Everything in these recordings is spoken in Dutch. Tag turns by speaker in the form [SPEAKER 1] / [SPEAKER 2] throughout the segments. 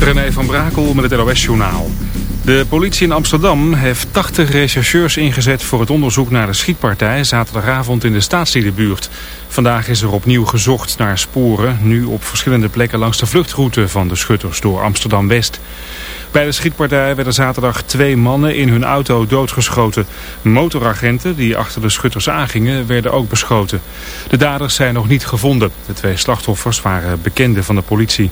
[SPEAKER 1] René van Brakel met het NOS-journaal. De politie in Amsterdam heeft 80 rechercheurs ingezet voor het onderzoek naar de schietpartij zaterdagavond in de staatsliedenbuurt. Vandaag is er opnieuw gezocht naar sporen, nu op verschillende plekken langs de vluchtroute van de schutters door Amsterdam-West. Bij de schietpartij werden zaterdag twee mannen in hun auto doodgeschoten. Motoragenten die achter de schutters aangingen werden ook beschoten. De daders zijn nog niet gevonden. De twee slachtoffers waren bekenden van de politie.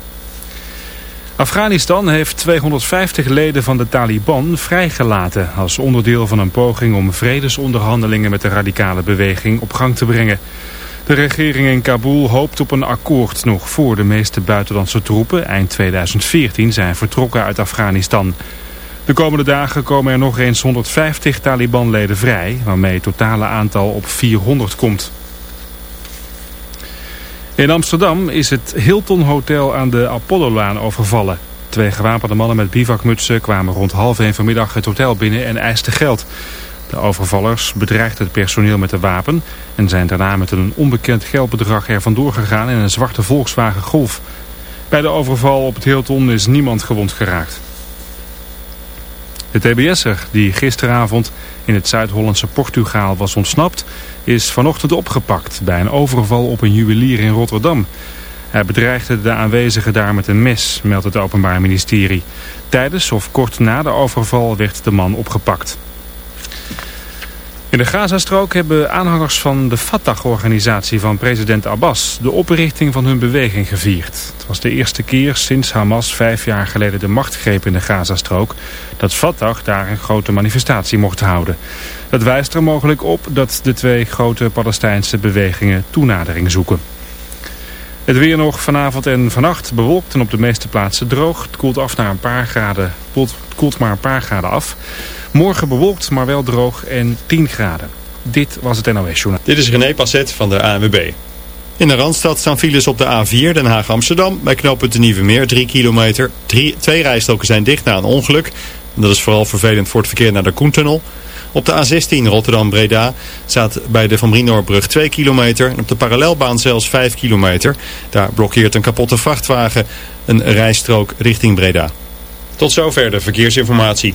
[SPEAKER 1] Afghanistan heeft 250 leden van de Taliban vrijgelaten als onderdeel van een poging om vredesonderhandelingen met de radicale beweging op gang te brengen. De regering in Kabul hoopt op een akkoord nog voor de meeste buitenlandse troepen eind 2014 zijn vertrokken uit Afghanistan. De komende dagen komen er nog eens 150 Taliban-leden vrij, waarmee het totale aantal op 400 komt. In Amsterdam is het Hilton Hotel aan de Apollolaan overvallen. Twee gewapende mannen met bivakmutsen kwamen rond half één vanmiddag het hotel binnen en eisten geld. De overvallers bedreigden het personeel met een wapen en zijn daarna met een onbekend geldbedrag er vandoor gegaan in een zwarte Volkswagen Golf. Bij de overval op het Hilton is niemand gewond geraakt. De TBS'er die gisteravond in het Zuid-Hollandse Portugaal was ontsnapt... is vanochtend opgepakt bij een overval op een juwelier in Rotterdam. Hij bedreigde de aanwezigen daar met een mes, meldt het Openbaar Ministerie. Tijdens of kort na de overval werd de man opgepakt. In de Gazastrook hebben aanhangers van de Fatah-organisatie van president Abbas de oprichting van hun beweging gevierd. Het was de eerste keer sinds Hamas vijf jaar geleden de macht greep in de Gazastrook dat Fatah daar een grote manifestatie mocht houden. Dat wijst er mogelijk op dat de twee grote Palestijnse bewegingen toenadering zoeken. Het weer nog vanavond en vannacht bewolkt en op de meeste plaatsen droog. Het koelt af naar een paar graden. Het koelt maar een paar graden af. Morgen bewolkt, maar wel droog en 10 graden. Dit was het NOS Journaal.
[SPEAKER 2] Dit is René Passet van de ANWB. In de Randstad staan files op de A4 Den Haag-Amsterdam. Bij knooppunt de Nieuwe Meer 3 kilometer. Drie, twee rijstroken zijn dicht na een ongeluk. Dat is vooral vervelend voor het verkeer naar de Koentunnel. Op de A16 Rotterdam-Breda staat bij de Van Brienoorbrug 2 kilometer. En op de parallelbaan zelfs 5 kilometer. Daar blokkeert een kapotte vrachtwagen een rijstrook richting Breda. Tot zover de verkeersinformatie.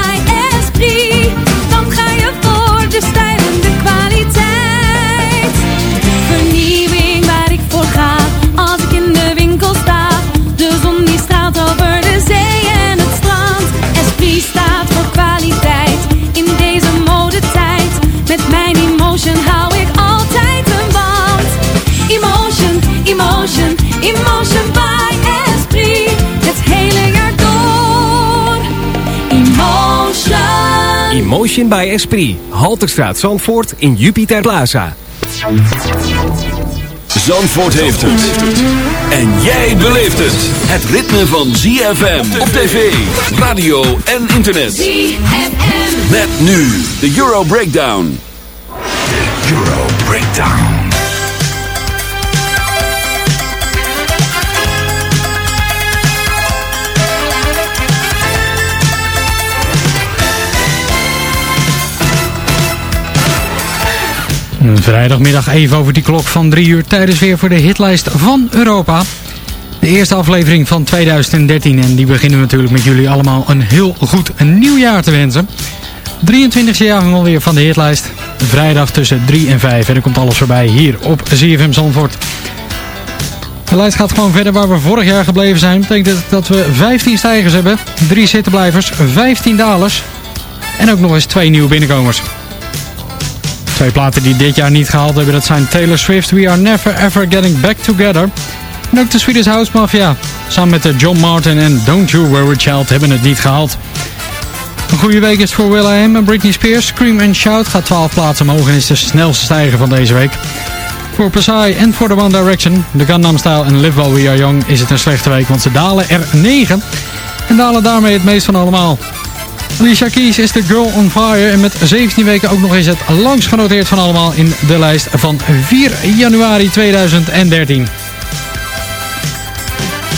[SPEAKER 3] emotion, by Esprit. Het hele jaar door. Emotion.
[SPEAKER 4] Emotion by Esprit. Halterstraat Zandvoort in Jupiter Plaza.
[SPEAKER 5] Zandvoort heeft het. En jij beleeft het. Het ritme van ZFM op tv, radio en internet.
[SPEAKER 3] ZFM.
[SPEAKER 5] Met nu de Euro Breakdown.
[SPEAKER 6] Euro Breakdown.
[SPEAKER 7] Vrijdagmiddag even over die klok van 3 uur tijdens weer voor de hitlijst van Europa. De eerste aflevering van 2013 en die beginnen we natuurlijk met jullie allemaal een heel goed nieuwjaar te wensen. 23e jaargang alweer van de hitlijst. Vrijdag tussen 3 en 5 en er komt alles voorbij hier op ZFM Zandvoort. De lijst gaat gewoon verder waar we vorig jaar gebleven zijn. Dat betekent dat we 15 stijgers hebben, 3 zittenblijvers, 15 dalers en ook nog eens twee nieuwe binnenkomers. Twee platen die dit jaar niet gehaald hebben, dat zijn Taylor Swift, We Are Never Ever Getting Back Together. En ook de Swedish House Mafia, samen met de John Martin en Don't You Worry Child hebben het niet gehaald. Een goede week is voor Will.i.am en Britney Spears. Scream and Shout gaat 12 plaatsen omhoog en is de snelste stijger van deze week. Voor Psy en voor The One Direction, de Gangnam Style en Live While We Are Young is het een slechte week, want ze dalen er 9. En dalen daarmee het meest van allemaal. Alicia Keys is de Girl on Fire en met 17 weken ook nog eens het langst genoteerd van allemaal in de lijst van 4 januari 2013.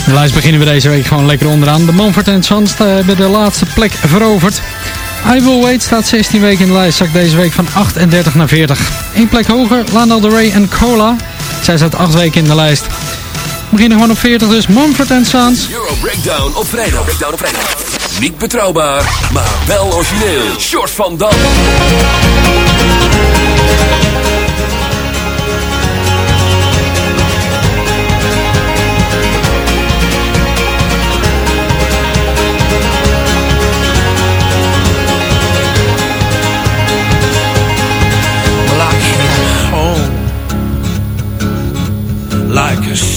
[SPEAKER 7] De lijst beginnen we deze week gewoon lekker onderaan. De Manford Sons hebben de laatste plek veroverd. I Will Wait staat 16 weken in de lijst, zakt deze week van 38 naar 40. Eén plek hoger, Lana Del Rey en Cola. Zij staat 8 weken in de lijst. Beginnen gewoon op 40 dus, Manford Sons.
[SPEAKER 5] Euro Breakdown op vrijdag. Breakdown op vrijdag. Niet betrouwbaar, maar wel origineel. Short van Dam.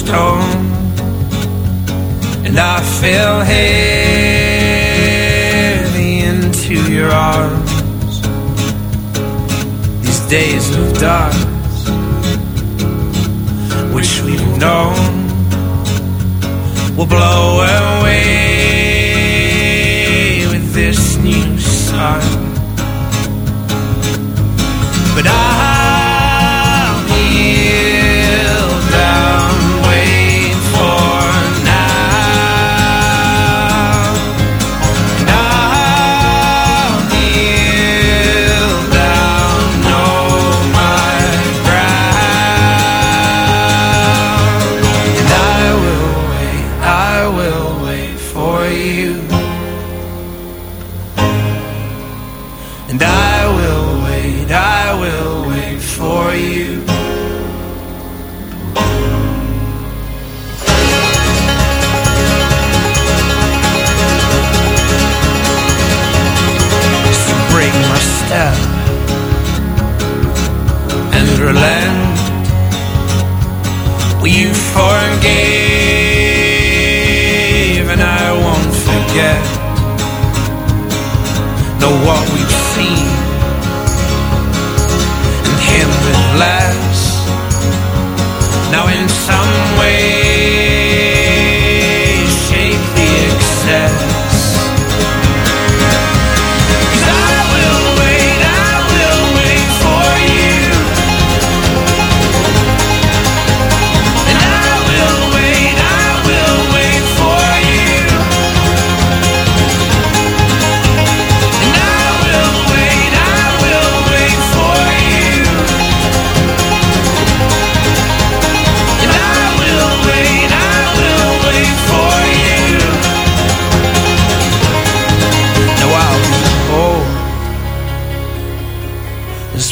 [SPEAKER 8] Stone, and I fell heavy into your arms. These days of dark, which we've known, will blow away with this new sun.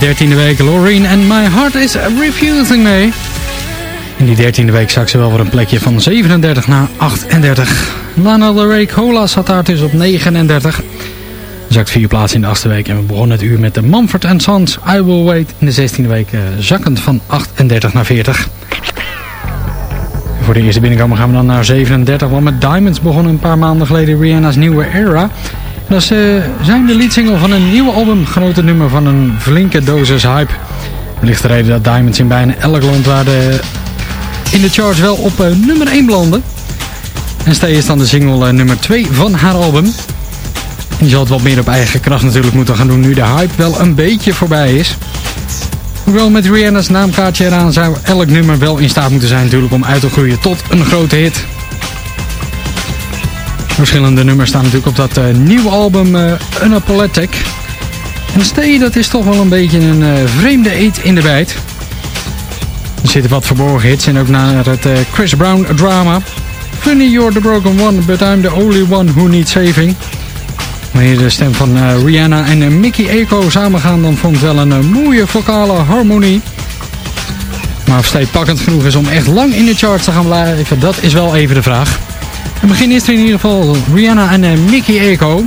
[SPEAKER 7] dertiende week Loreen en My Heart is Refusing Me. In die dertiende week zak ze wel voor een plekje van 37 naar 38. Lana Del Rey Cola zat daar dus op 39. Zakt vier plaatsen in de achtste week en we begonnen het uur met de Mumford Sons I Will Wait. In de zestiende week eh, zakkend van 38 naar 40. Voor de eerste binnenkomen gaan we dan naar 37. Want met Diamonds begon een paar maanden geleden Rihanna's nieuwe era. Dat is eh, zijn de leadsingle van een nieuwe album. Grote nummer van een flinke dosis hype. Wellicht de reden dat Diamonds in bijna elk land waar de, in de charts wel op eh, nummer 1 belanden. En Stay is dan de single eh, nummer 2 van haar album. Die zal het wat meer op eigen kracht natuurlijk moeten gaan doen nu de hype wel een beetje voorbij is. Hoewel met Rihanna's naamkaartje eraan zou elk nummer wel in staat moeten zijn natuurlijk om uit te groeien tot een grote hit. Verschillende nummers staan natuurlijk op dat eh, nieuwe album eh Unapologetic. En Stay, dat is toch wel een beetje een eh, vreemde eet in de bijt. Er zitten wat verborgen hits en ook naar het Chris Brown drama. Funny you're the broken one, but I'm the only one who needs saving. Wanneer de stem van Rihanna en Mickey Echo samengaan, dan vormt wel een mooie vocale harmonie. Maar of Stay pakkend genoeg is om echt lang in de charts te gaan blijven, dat is wel even de vraag. Het begin is in ieder geval Rihanna en eh, Mickey Echo.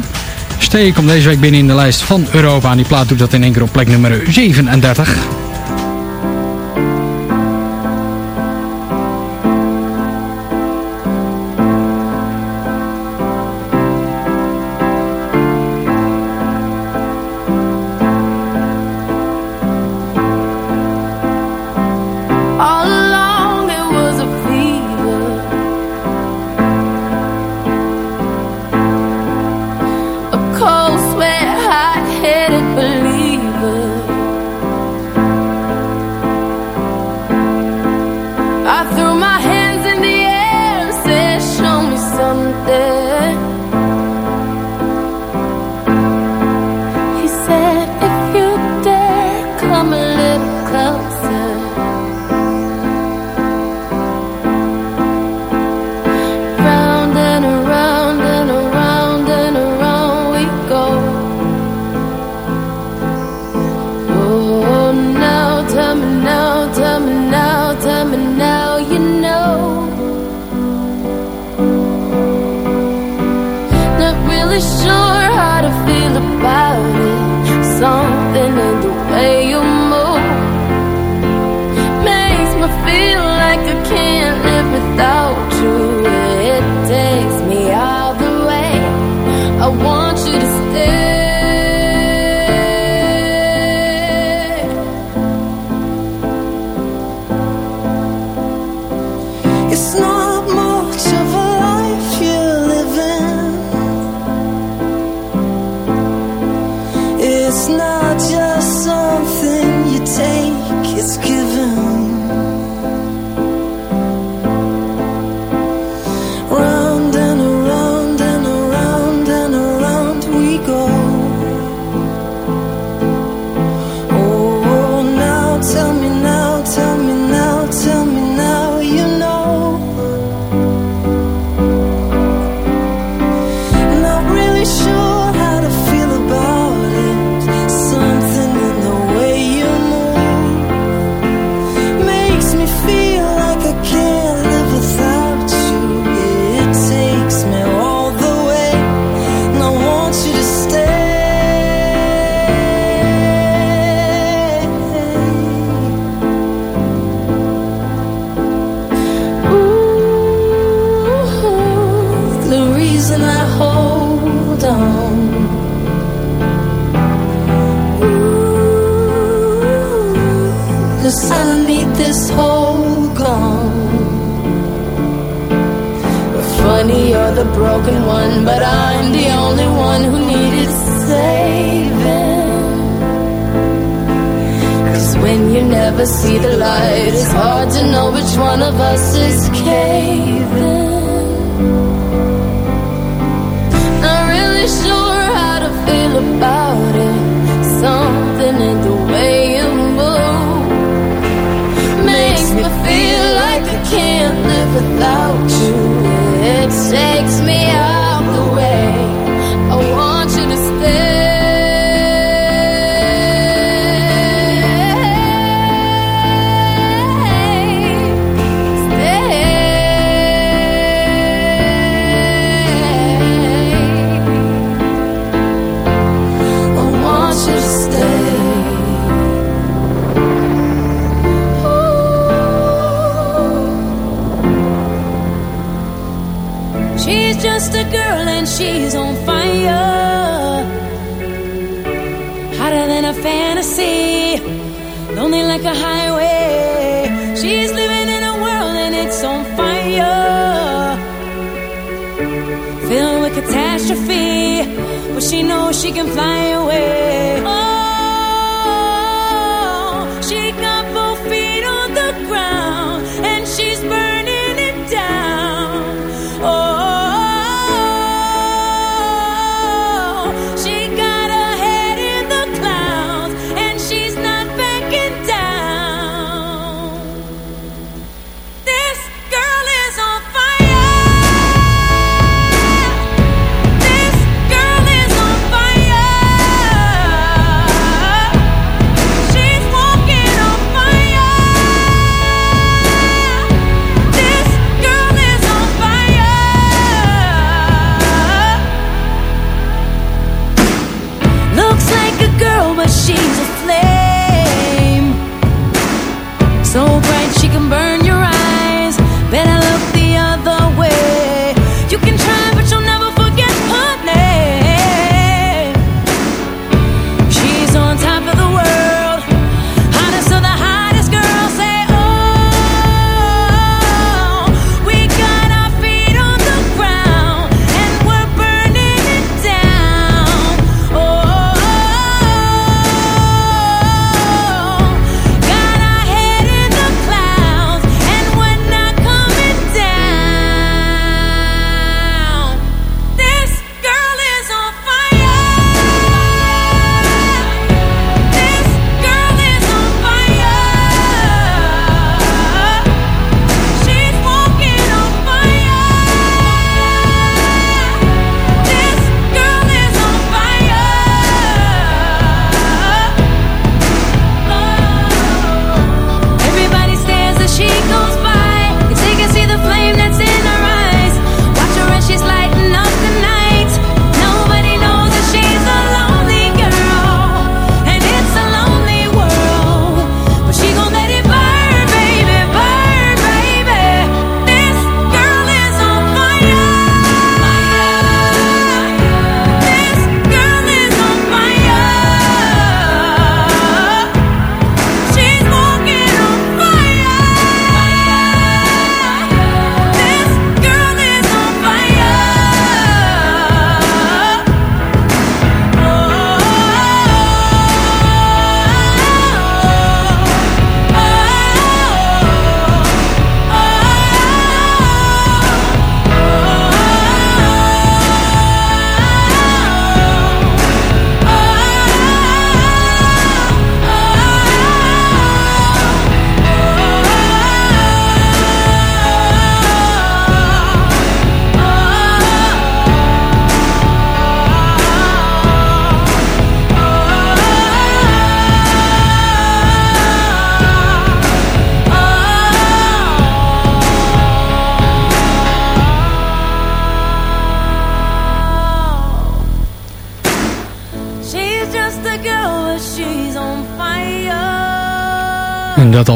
[SPEAKER 7] Stay komt deze week binnen in de lijst van Europa. En die plaat doet dat in één keer op plek nummer 37.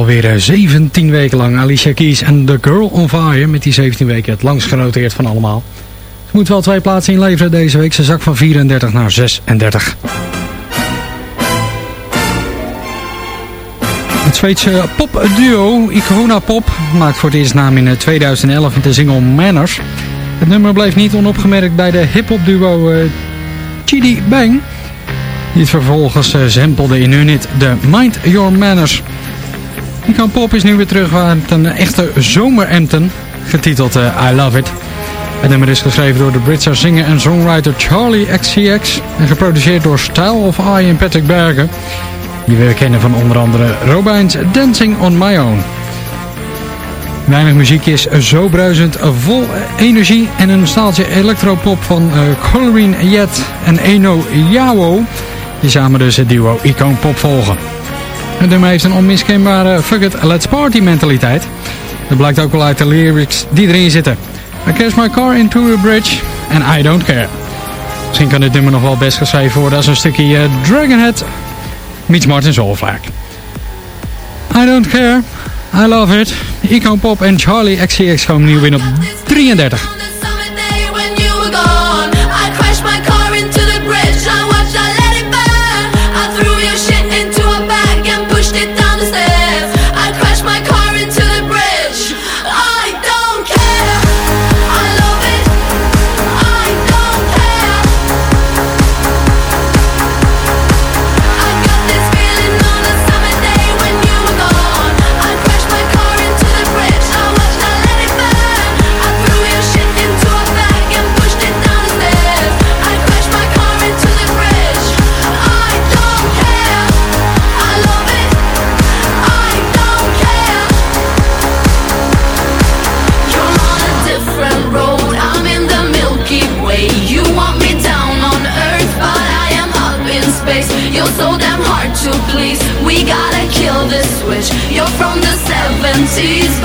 [SPEAKER 7] alweer eh, 17 weken lang. Alicia Keys en The Girl on Fire met die 17 weken het langst genoteerd van allemaal. Ze moet wel twee plaatsen inleveren deze week. Ze zak van 34 naar 36. Het Zweedse popduo Icona Pop maakt voor het eerst naam in eh, 2011 met de single Manners. Het nummer bleef niet onopgemerkt bij de hip-hop duo uh, Chidi Bang. Die het vervolgens zempelde in hun hit The Mind Your Manners. Nico Pop is nu weer terug aan een echte zomerenten, getiteld eh, I Love It. Het nummer is geschreven door de Britse zinger en songwriter Charlie XCX en geproduceerd door Style of I en Patrick Bergen, die we kennen van onder andere Robijn's Dancing on My Own. Weinig muziek is zo bruisend, eh, vol energie en een staaltje electropop van eh, uh, Colorine Jet en Eno Yao die samen dus het duo Icon Pop volgen. Het nummer heeft een onmiskenbare fuck it, let's party mentaliteit. Dat blijkt ook wel uit de lyrics die erin zitten. I crash my car into a bridge and I don't care. Misschien kan dit nummer nog wel best geschreven worden als een stukje eh, Dragonhead meets Martin Zolvaak. I don't care, I love it. Icon Pop en Charlie XCX komen nieuw in op 33.
[SPEAKER 9] sees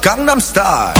[SPEAKER 9] Gangnam Style.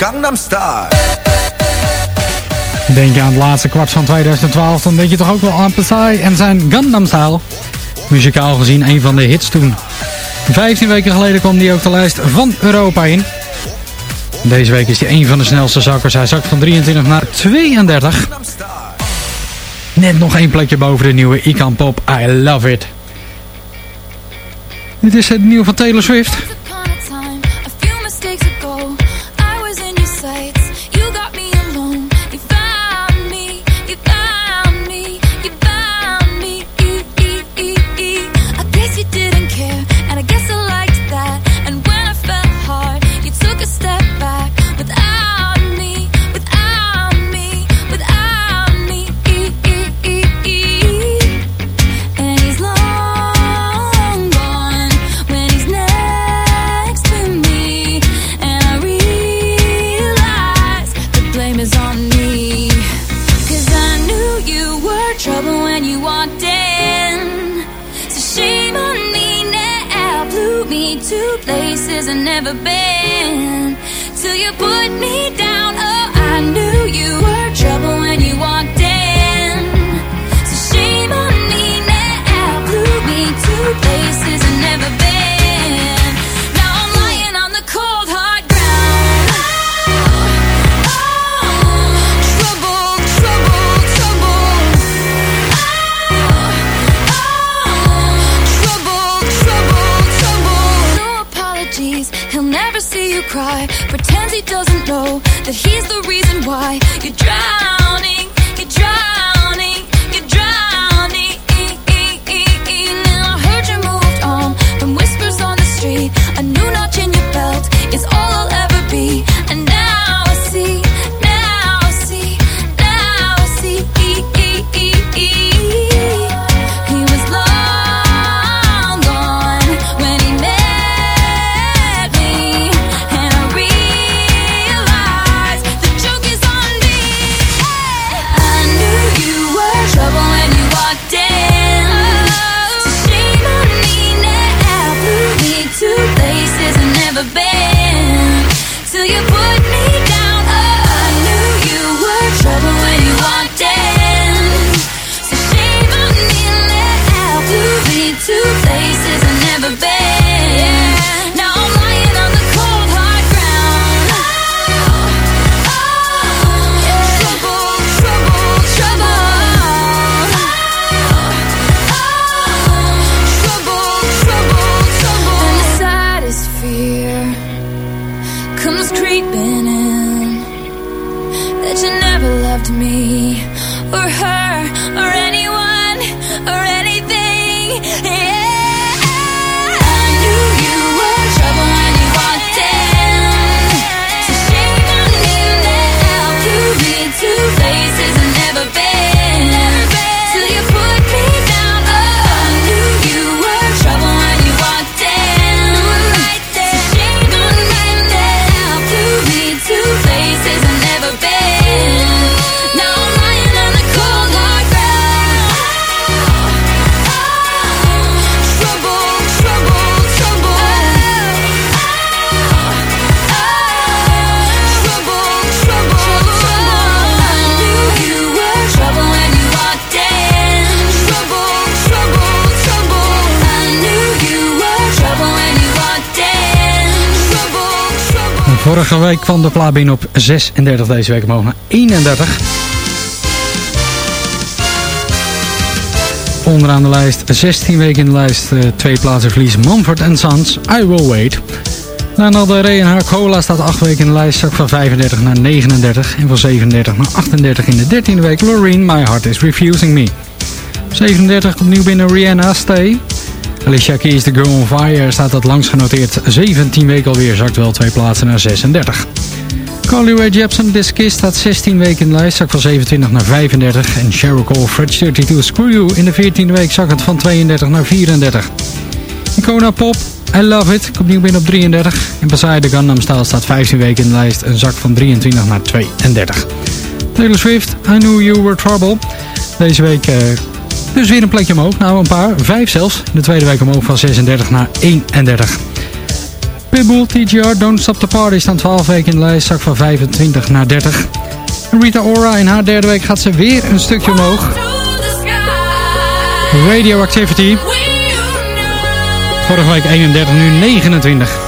[SPEAKER 9] Gangnam Star,
[SPEAKER 7] Denk je aan het laatste kwart van 2012, dan denk je toch ook wel aan Psy en zijn Gangnam Style. Muzikaal gezien een van de hits toen. 15 weken geleden kwam die ook de lijst van Europa in. Deze week is hij een van de snelste zakkers. Hij zakt van 23 naar 32. Net nog één plekje boven de nieuwe Ican Pop. I love it. Dit is het nieuwe van Taylor Swift.
[SPEAKER 3] never been till you put me down. Oh, I knew you. cry, pretends he doesn't know that he's the reason why you're drowning.
[SPEAKER 7] Kwam de plaat binnen op 36, deze week omhoog naar 31. Onderaan de lijst, 16 weken in de lijst, eh, twee plaatsen verlies. Mumford Sons, I Will Wait. Lana Del Rey en haar Cola staat 8 weken in de lijst, zak van 35 naar 39. En van 37 naar 38 in de 13e week. Loreen, My Heart Is Refusing Me. 37 opnieuw binnen Rihanna, Stay. Alicia Keys, The Girl on Fire, staat dat langs genoteerd 17 weken alweer, zakt wel twee plaatsen naar 36. Carly Rae Jepsen, This Kiss, staat 16 weken in de lijst, zakt van 27 naar 35. En Sheryl Cole, French 32, Screw You, in de 14e week zakt het van 32 naar 34. Icona Pop, I Love It, komt nieuw binnen op 33. En Beside the Gundam Style staat 15 weken in de lijst, een zak van 23 naar 32. Taylor Swift, I Knew You Were Trouble. Deze week eh, dus weer een plekje omhoog. Nou, een paar. Vijf zelfs. De tweede week omhoog van 36 naar 31. Pitbull, TGR, Don't Stop the Party staan 12 weken in de lijst. Zak van 25 naar 30. En Rita Ora in haar derde week gaat ze weer een stukje omhoog. Radioactivity. Vorige week 31, nu 29.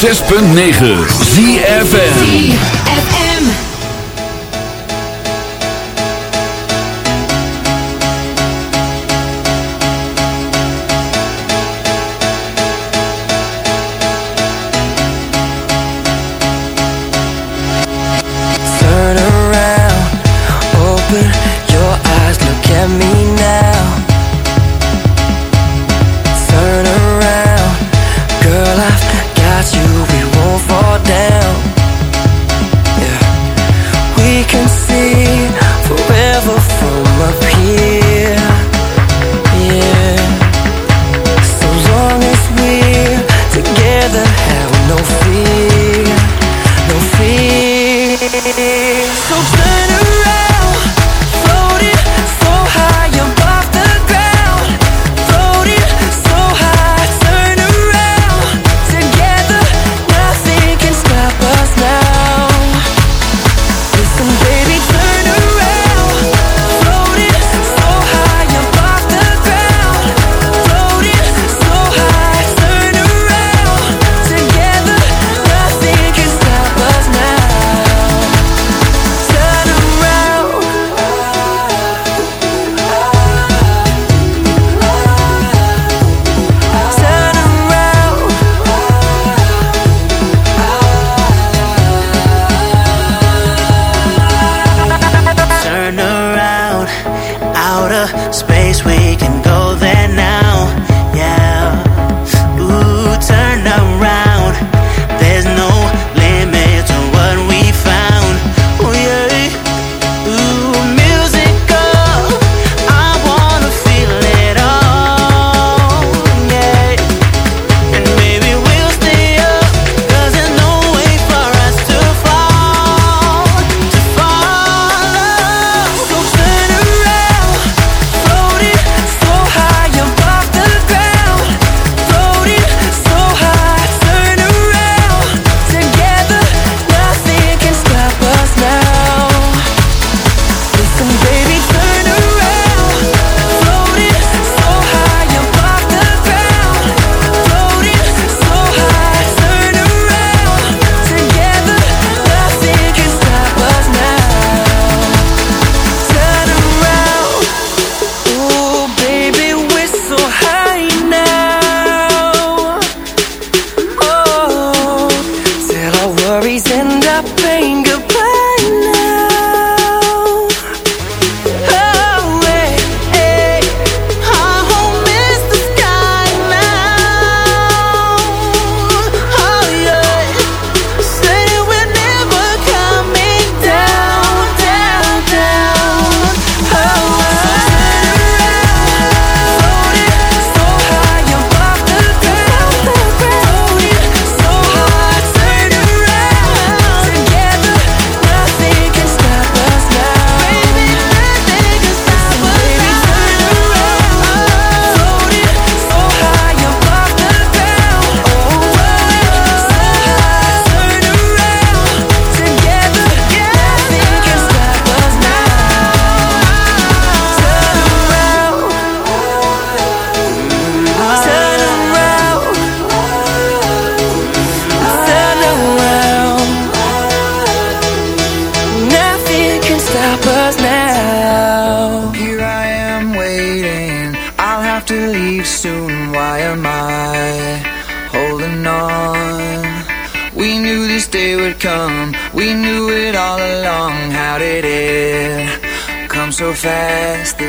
[SPEAKER 10] 106.9 ZFN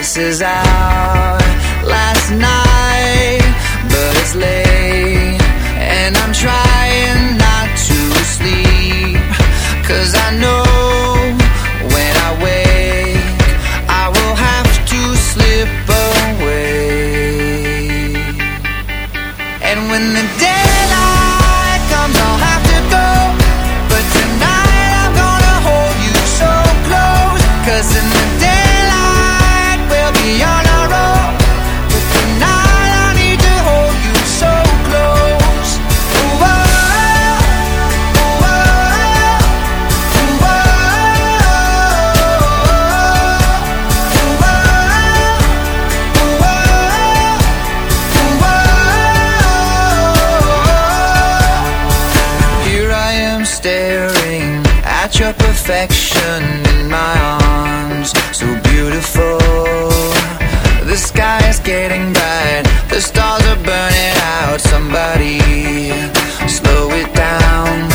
[SPEAKER 11] This is our your perfection in my arms, so beautiful. The sky is getting bright, the stars are burning out. Somebody slow it down.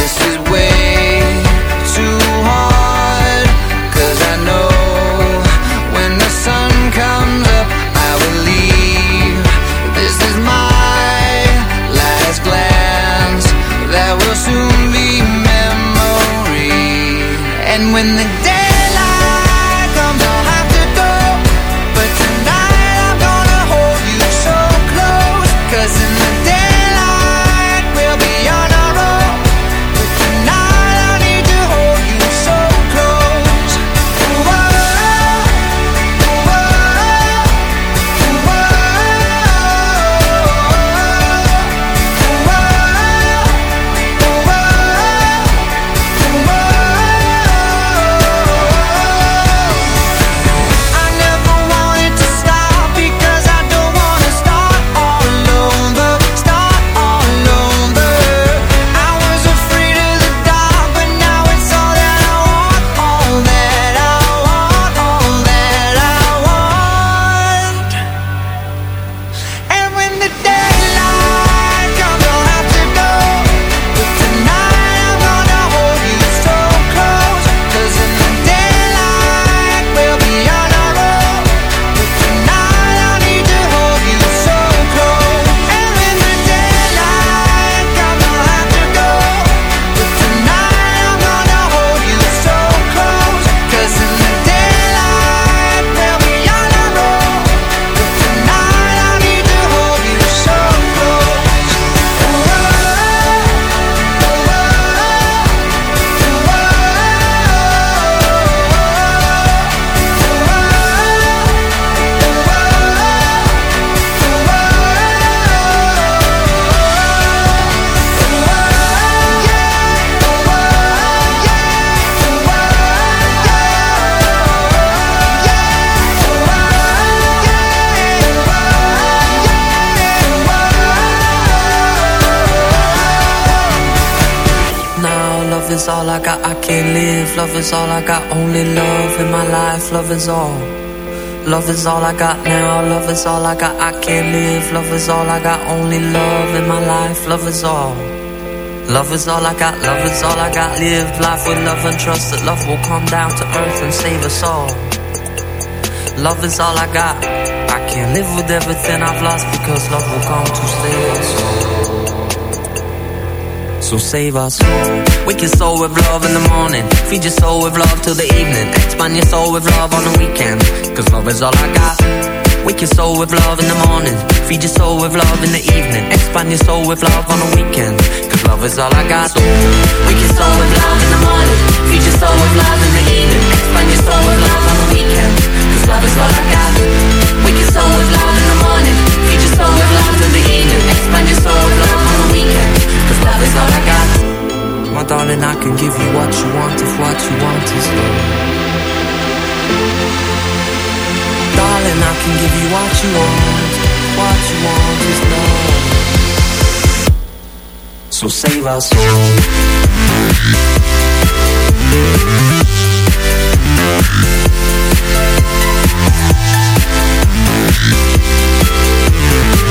[SPEAKER 12] Love is all I got, only love in my life. Love is all. Love is all I got now. Love is all I got, I can't live. Love is all I got, only love in my life. Love is all. Love is all I got, love is all I got. Live life with love and trust that love will come down to earth and save us all. Love is all I got. I can't live with everything I've lost because love will come to save us all. So save our soul. Wake your soul with love in the morning. Feed your soul with love till the evening. Expand your soul with love on the weekend. Cause love is all I got. Wake your soul with love in the morning. Feed your soul with love in the evening. Expand your soul with love on the weekend. Cause love is all I got. So wake your soul with love in the morning. Feed your soul with love in the evening. Expand your soul with love on the weekend. Cause love is all I got. Wake your soul with love in the morning. Soul love in the evening. Expand your soul on the love is all I got. My darling, I can give you what you want if what you want is love. Darling, I can give you what you want. What you want is love. So save our soul.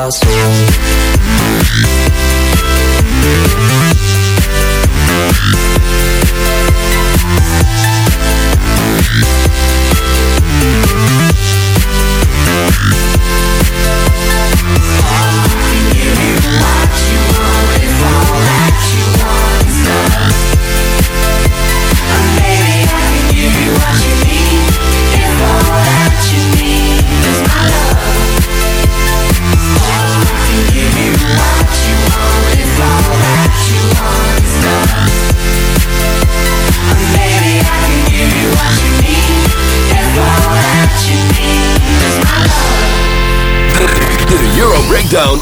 [SPEAKER 3] my soul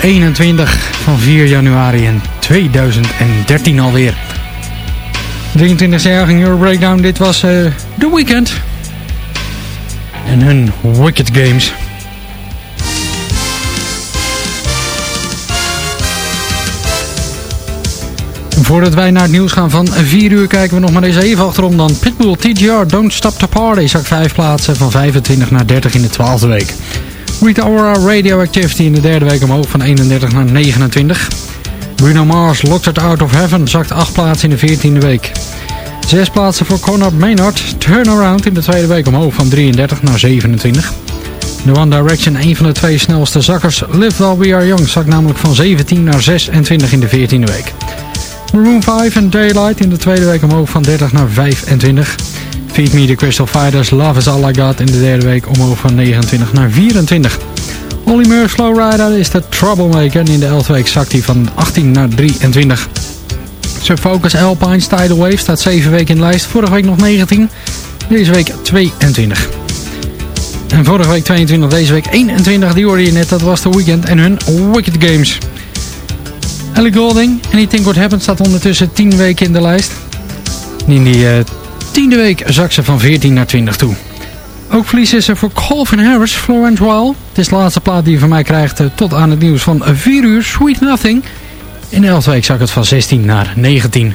[SPEAKER 7] 21 van 4 januari in 2013 alweer. 23e jaargang Euro Breakdown. Dit was eh The Weekend. En hun Wicked Games. Voordat wij naar het nieuws gaan van 4 uur kijken we nog maar eens even achterom dan. Pitbull TGR Don't Stop the Party zakt 5 plaatsen van 25 naar 30 in de 12e week. Rita Ora Radioactivity in de derde week omhoog van 31 naar 29. Bruno Mars Locked Out of Heaven zakt 8 plaatsen in de 14e week. 6 plaatsen voor Conrad Maynard Turnaround in de tweede week omhoog van 33 naar 27. The One Direction, een van de twee snelste zakkers. Live While We Are Young zakt namelijk van 17 naar 26 in de 14e week. Maroon 5 en Daylight in de tweede week omhoog van 30 naar 25. Feed Me The Crystal Fighters, Love Is All I Got in de derde week omhoog van 29 naar 24. Olly Murs Flowrider is de Troublemaker en in de elfde week zakt hij van 18 naar 23. Subfocus Alpine Tidal Wave staat 7 weken in de lijst, vorige week nog 19, deze week 22. En vorige week 22, deze week 21, die hoorde je net, dat was de weekend en hun Wicked Games. Ellie Golding, Anything Could Happen, staat ondertussen 10 weken in de lijst. In die uh, tiende week zak ze van 14 naar 20 toe. Ook verliezen ze voor Colvin Harris, Florence Wild. Het is de laatste plaat die je van mij krijgt uh, tot aan het nieuws van 4 uur, Sweet Nothing. In de 11 week zak het van 16 naar 19.